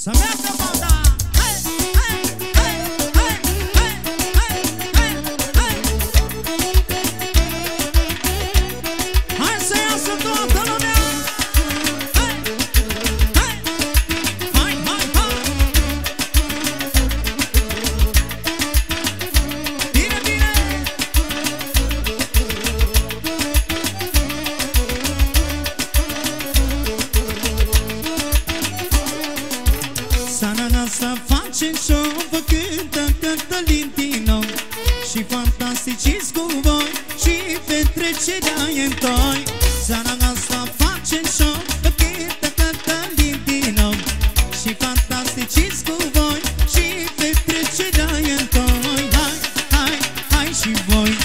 Samantha aceea toi. Seara asta facem show pe câte cântăm din dinou Și fantasticiți cu voi Și petrecerea toi. Hai, hai, hai și voi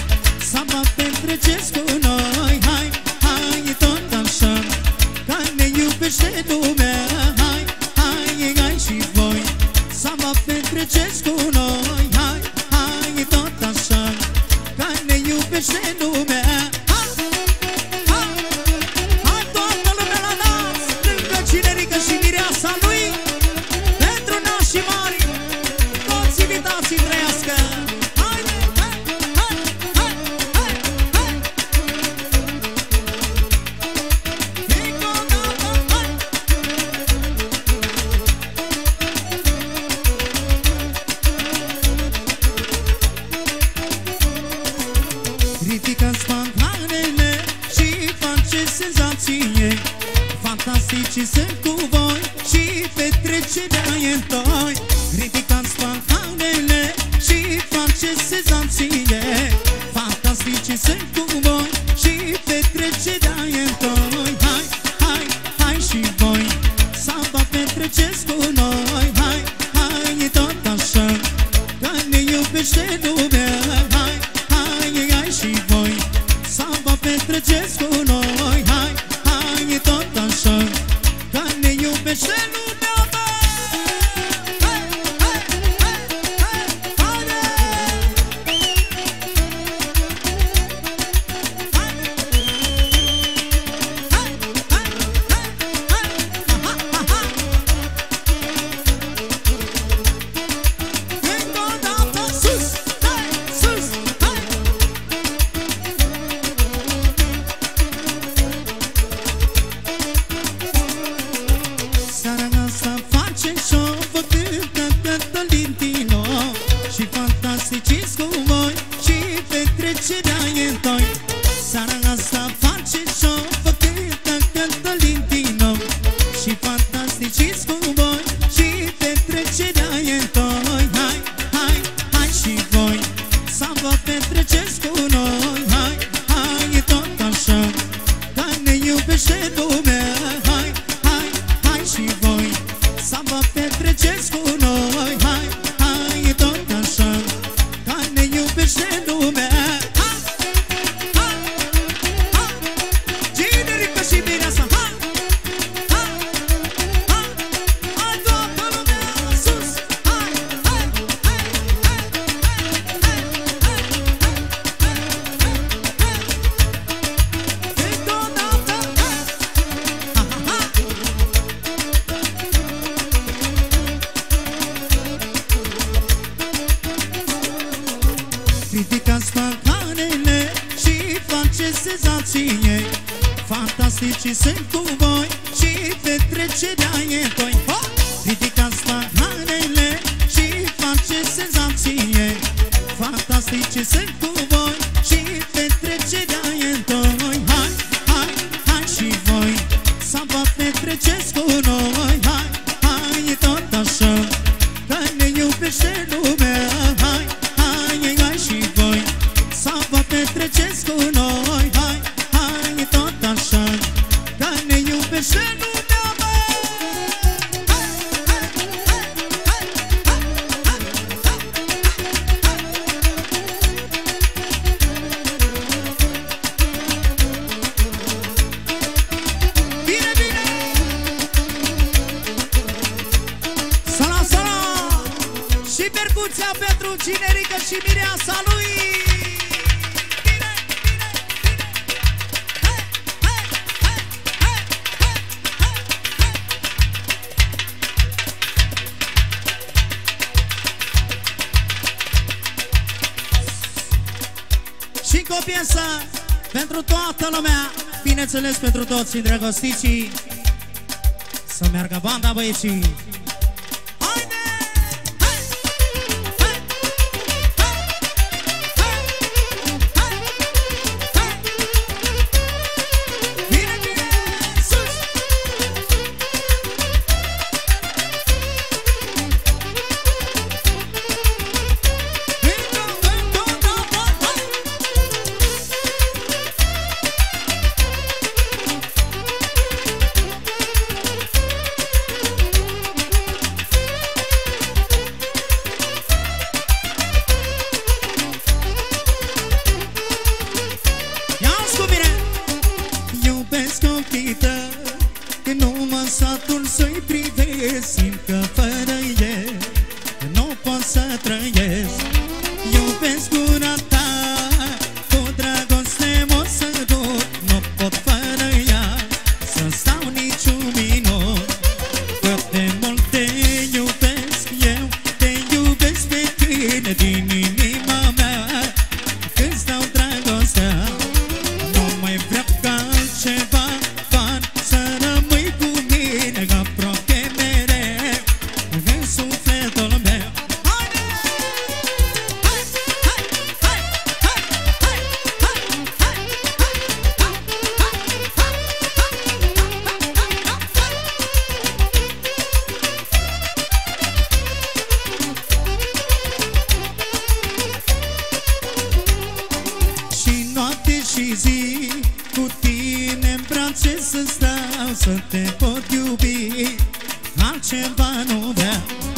Să vă petreceți cu noi. Hai, hai, e tot așa Că ne iubește lumea. Hai, hai, hai și voi Să mă petreceți cu noi. Ridicați paharele și faceți senzație Fantastici sunt cu voi și petrecerea e doi Ridicați petreceți cu noi Hai. Fantastici sunt voi și petrecerea e doi oh! Ridicați paharele și face senzație Fantastici sunt pentru și Mireasa lui. Și cu o piesă pentru toată lumea Bineînțeles pentru toți îndrăgostiții Să meargă banda băieții. see noapte și zi Cu tine în brațe să stau Să te pot iubi. Altceva nu vreau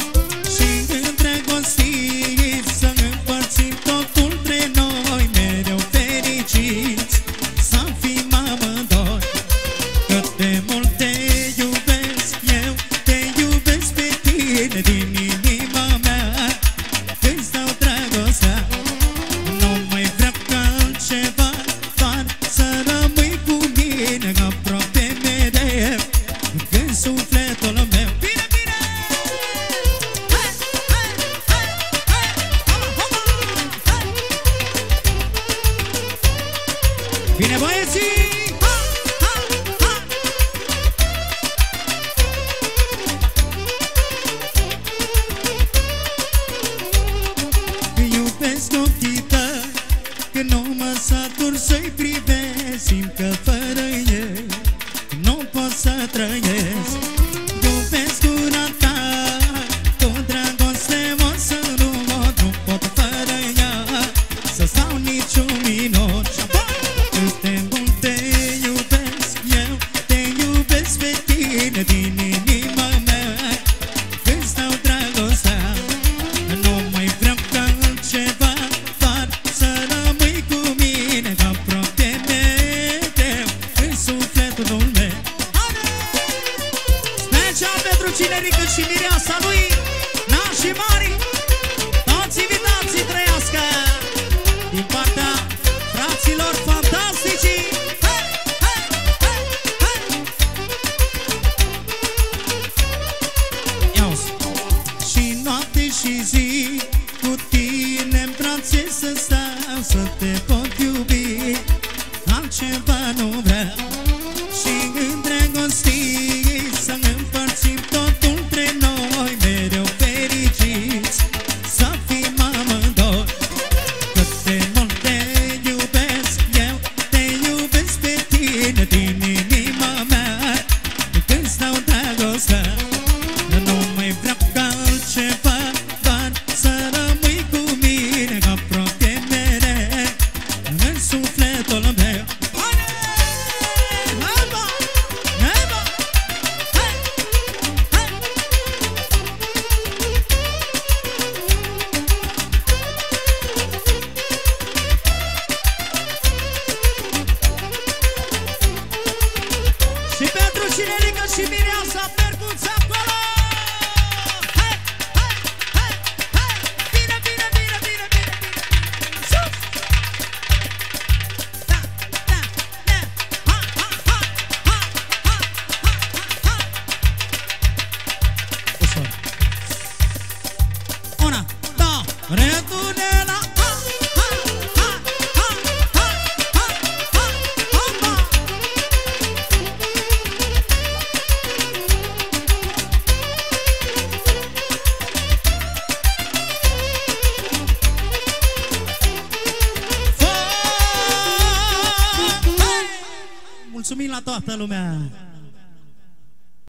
Vine băieții! Iubesc ochii tăi Când nu mă satur să-i privesc Simt că se está al sol mulțumim la toată lumea!